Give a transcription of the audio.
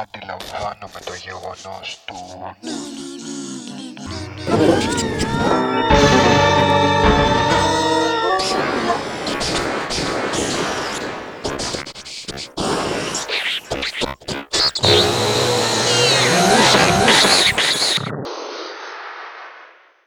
Αντιλαμβάνομαι το γεγονός του ναι, ναι.